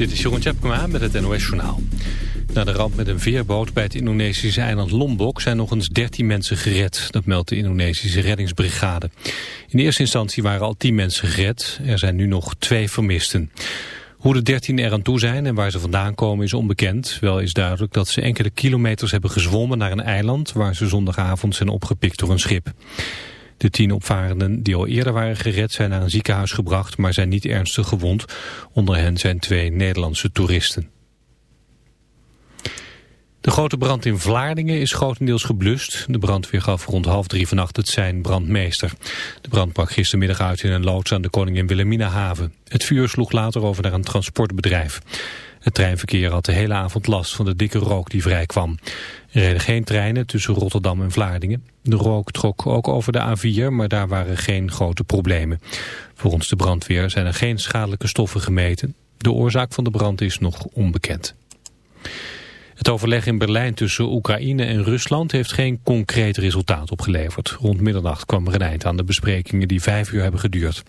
Dit is Jeroen Tjepkema met het NOS Journaal. Na de ramp met een veerboot bij het Indonesische eiland Lombok zijn nog eens 13 mensen gered. Dat meldt de Indonesische reddingsbrigade. In eerste instantie waren al 10 mensen gered. Er zijn nu nog twee vermisten. Hoe de 13 er aan toe zijn en waar ze vandaan komen is onbekend. Wel is duidelijk dat ze enkele kilometers hebben gezwommen naar een eiland... waar ze zondagavond zijn opgepikt door een schip. De tien opvarenden die al eerder waren gered zijn naar een ziekenhuis gebracht, maar zijn niet ernstig gewond. Onder hen zijn twee Nederlandse toeristen. De grote brand in Vlaardingen is grotendeels geblust. De brandweer gaf rond half drie vannacht het zijn brandmeester. De brand brak gistermiddag uit in een loods aan de Koningin Wilhelmina haven. Het vuur sloeg later over naar een transportbedrijf. Het treinverkeer had de hele avond last van de dikke rook die vrijkwam. Er reden geen treinen tussen Rotterdam en Vlaardingen. De rook trok ook over de A4, maar daar waren geen grote problemen. Volgens de brandweer zijn er geen schadelijke stoffen gemeten. De oorzaak van de brand is nog onbekend. Het overleg in Berlijn tussen Oekraïne en Rusland heeft geen concreet resultaat opgeleverd. Rond middernacht kwam er een eind aan de besprekingen die vijf uur hebben geduurd.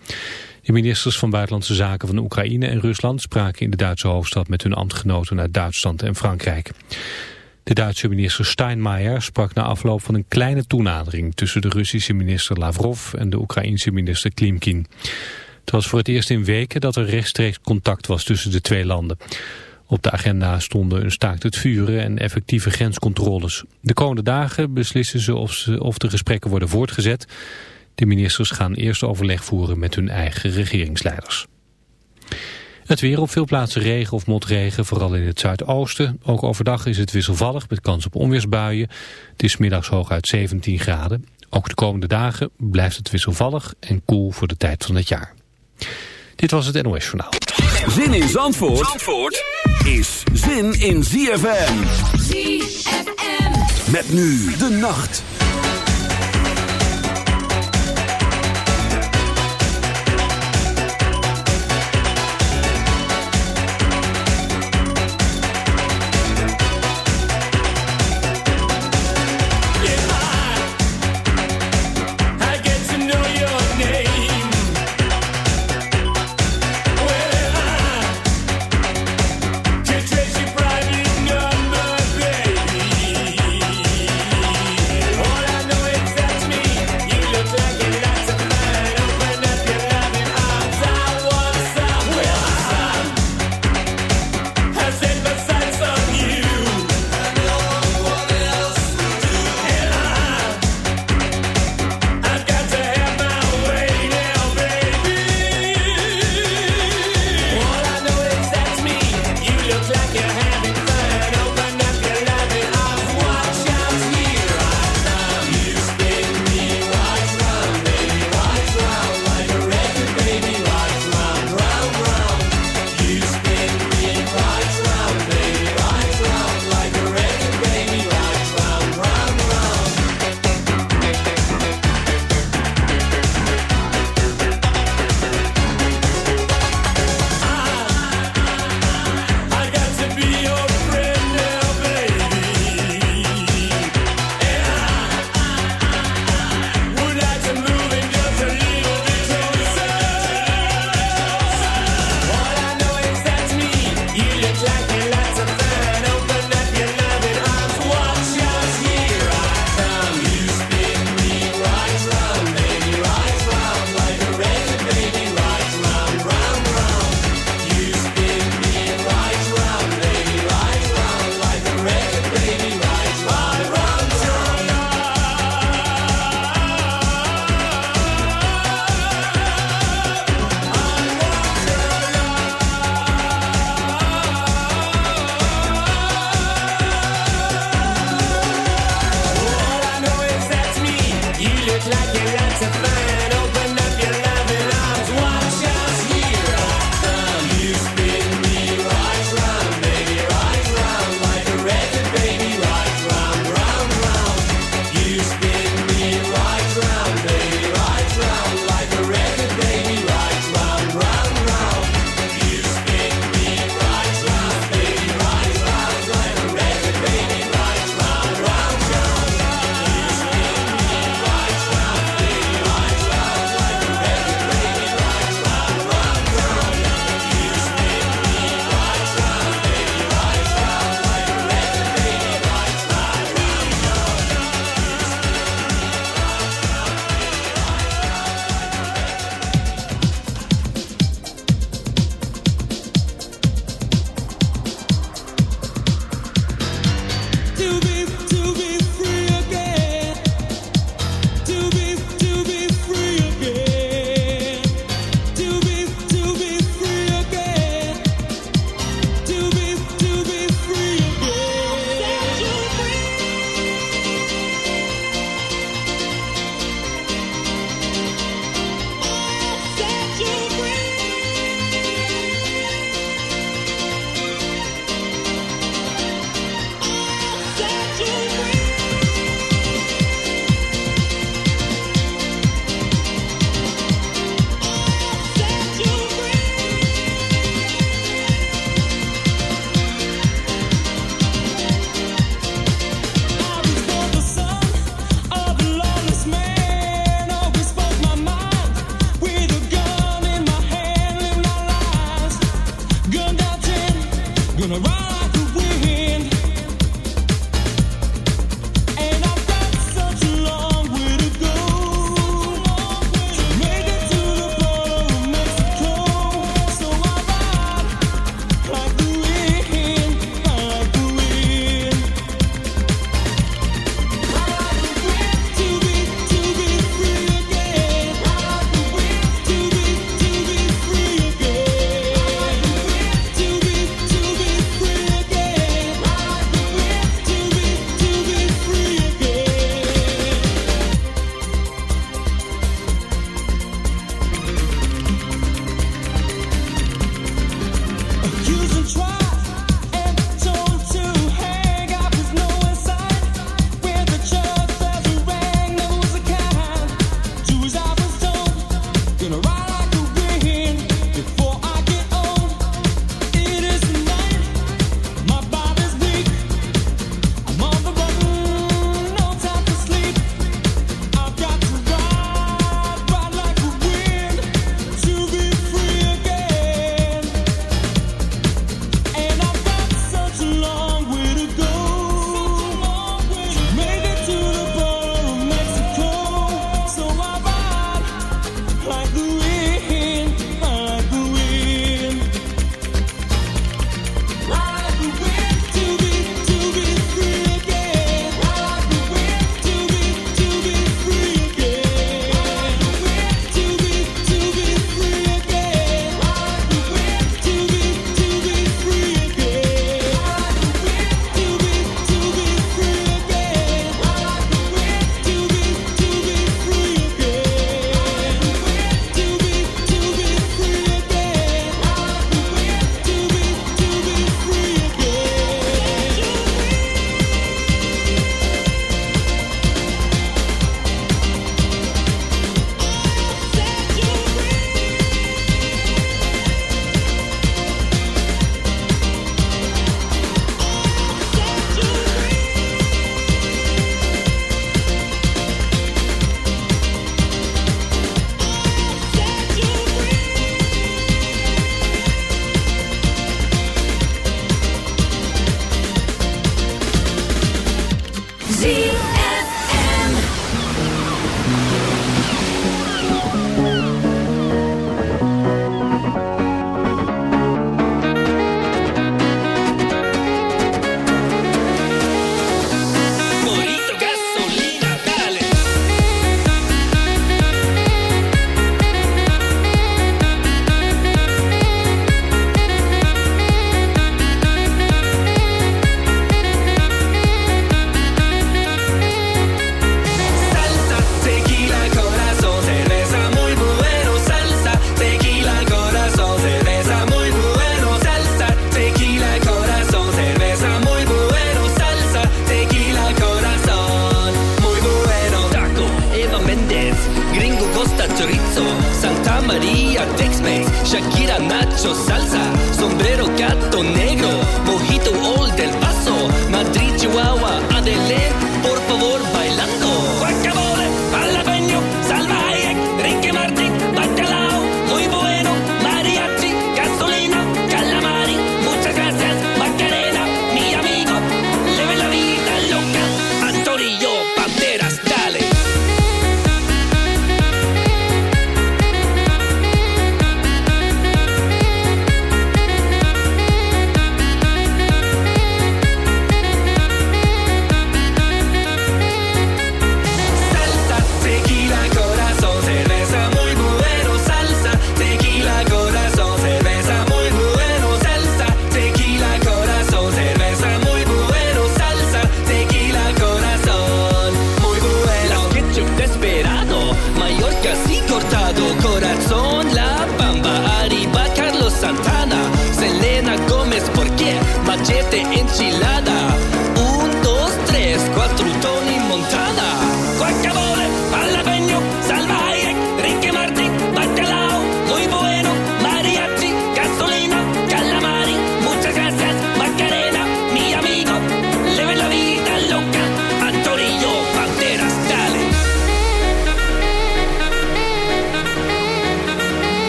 De ministers van Buitenlandse Zaken van Oekraïne en Rusland spraken in de Duitse hoofdstad met hun ambtgenoten uit Duitsland en Frankrijk. De Duitse minister Steinmeier sprak na afloop van een kleine toenadering tussen de Russische minister Lavrov en de Oekraïense minister Klimkin. Het was voor het eerst in weken dat er rechtstreeks contact was tussen de twee landen. Op de agenda stonden een staakt het vuren en effectieve grenscontroles. De komende dagen beslissen ze of, ze of de gesprekken worden voortgezet. De ministers gaan eerst overleg voeren met hun eigen regeringsleiders. Het weer op veel plaatsen regen of motregen, vooral in het zuidoosten. Ook overdag is het wisselvallig met kans op onweersbuien. Het is middags hooguit 17 graden. Ook de komende dagen blijft het wisselvallig en koel voor de tijd van het jaar. Dit was het NOS Journaal. Zin in Zandvoort, Zandvoort is zin in ZFM. ZFM. Met nu de nacht.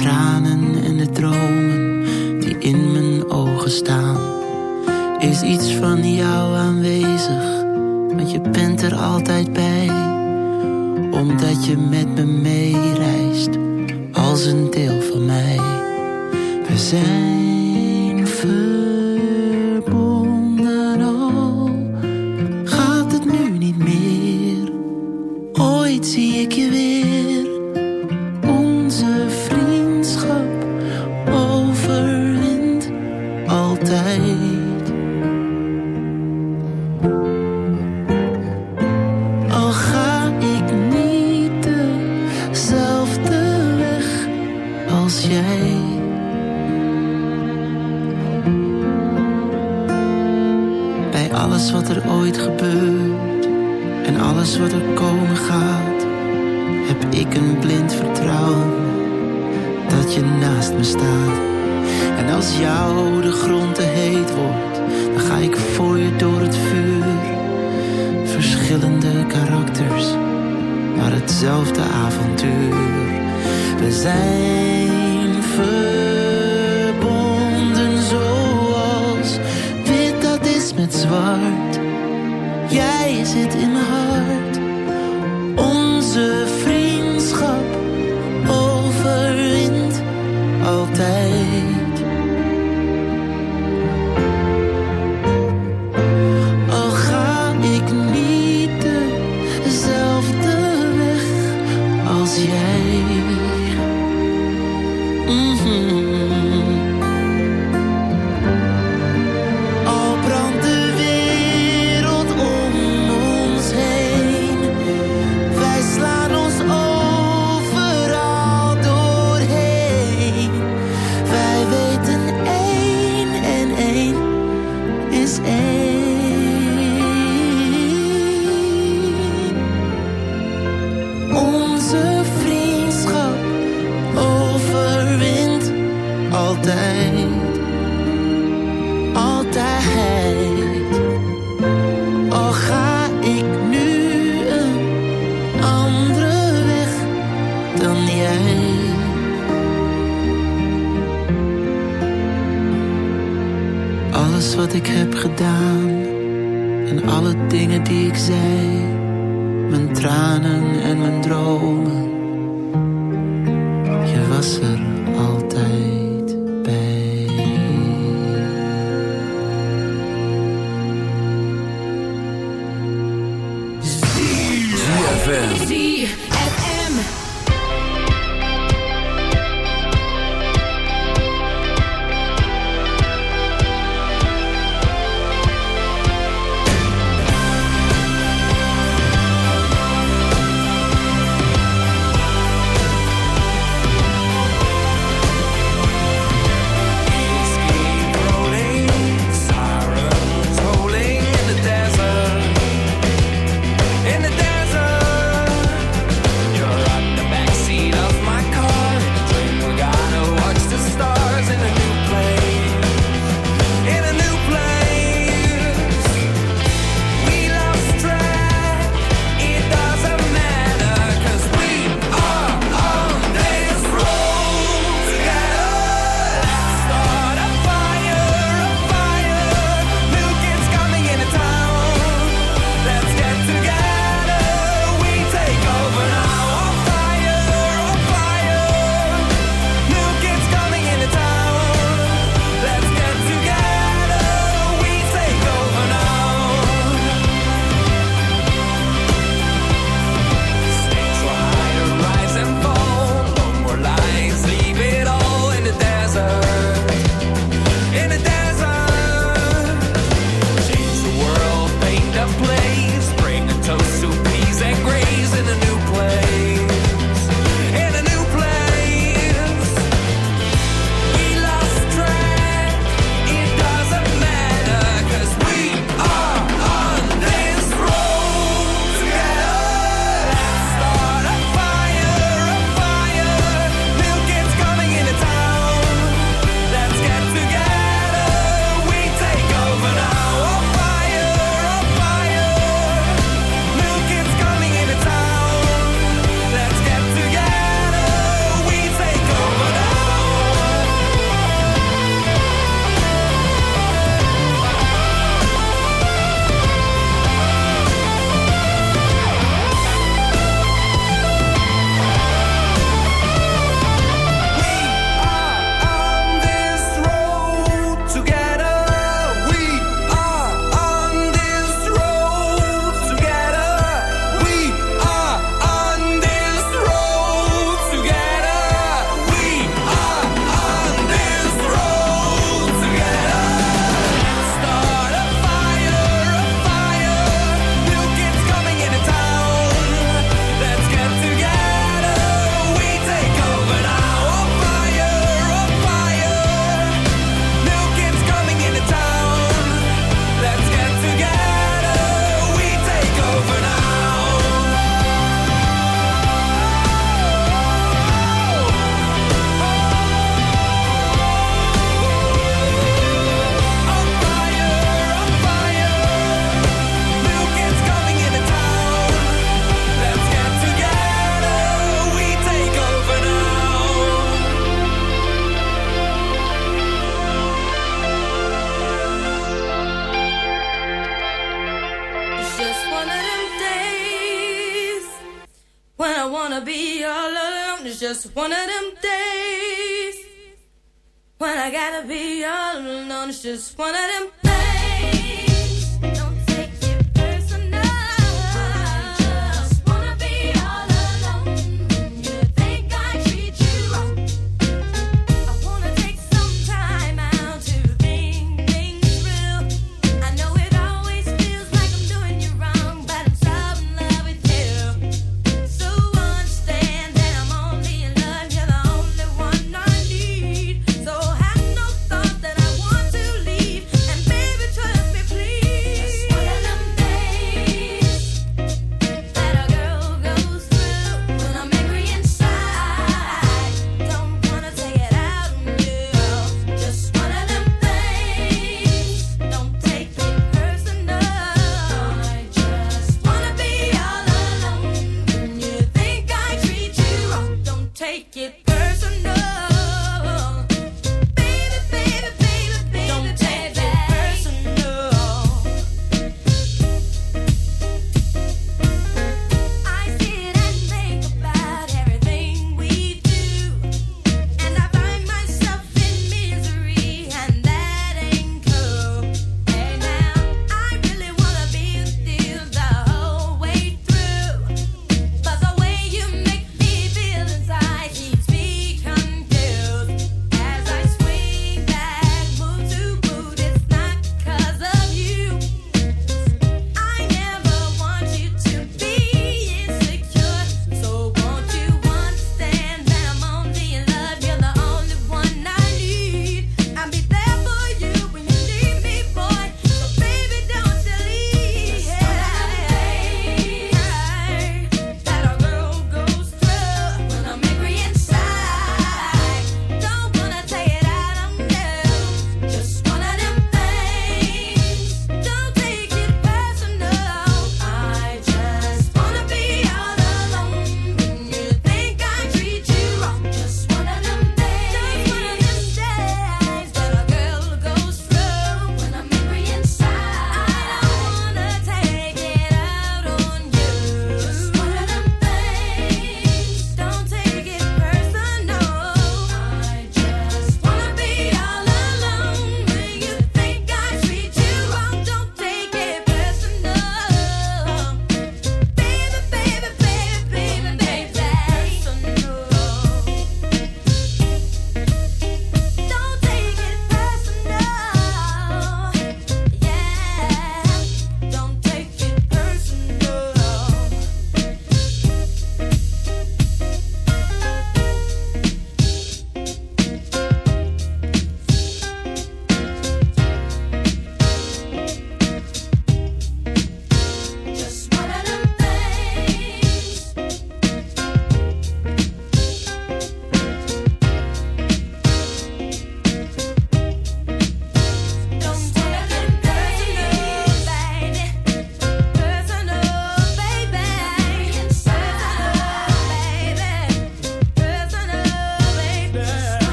tranen en de dromen die in mijn ogen staan. Is iets van jou aanwezig, want je bent er altijd bij. Omdat je met me meereist, als een deel van mij. We zijn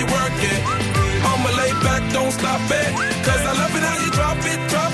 you. I'ma lay back, don't stop it. Cause I love it how you drop it, drop it,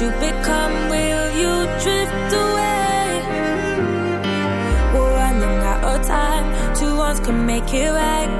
you become? Will you drift away? We're running out of time. Can make it right.